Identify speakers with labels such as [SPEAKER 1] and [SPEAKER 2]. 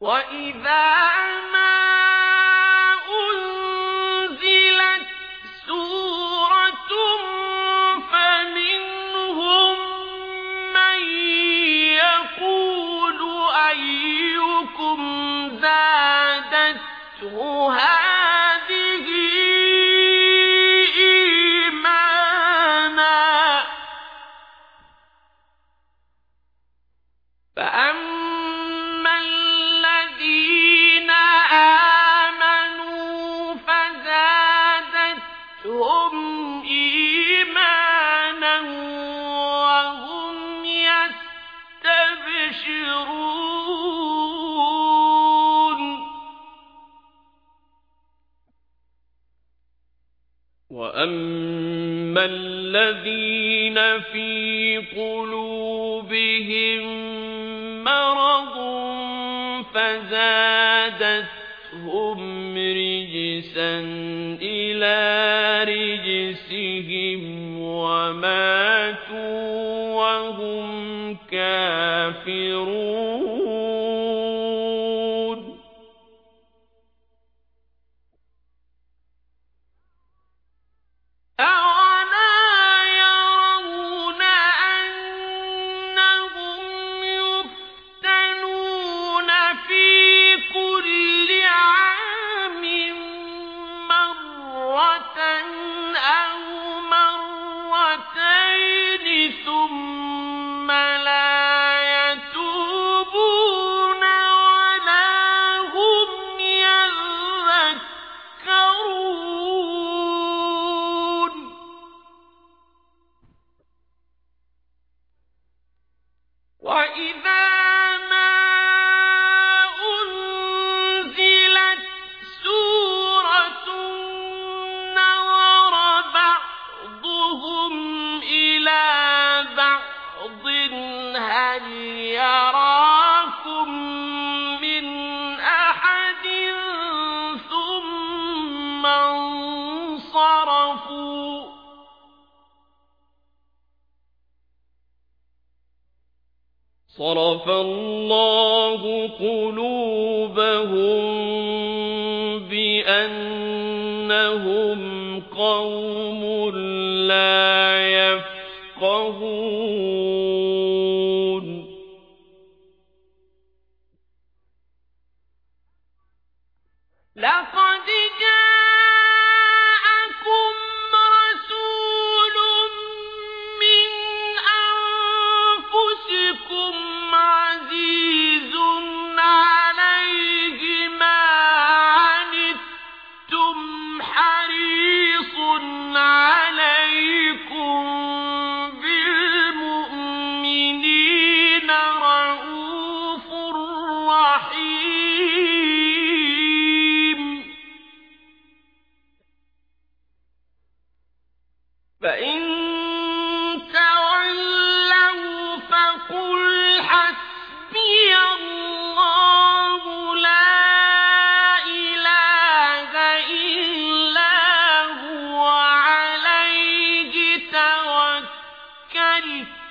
[SPEAKER 1] وإذا ما أنزلت سورة فمنهم من يقول أيكم زادته هذه يستبشرون. وأما الذين في قلوبهم مرض فزادتهم رجسا إلى رجسهم وماتوا يراكم من أحد ثم صرف الله قلوبهم بأنهم قوم لا يفقهون. لقد توكلت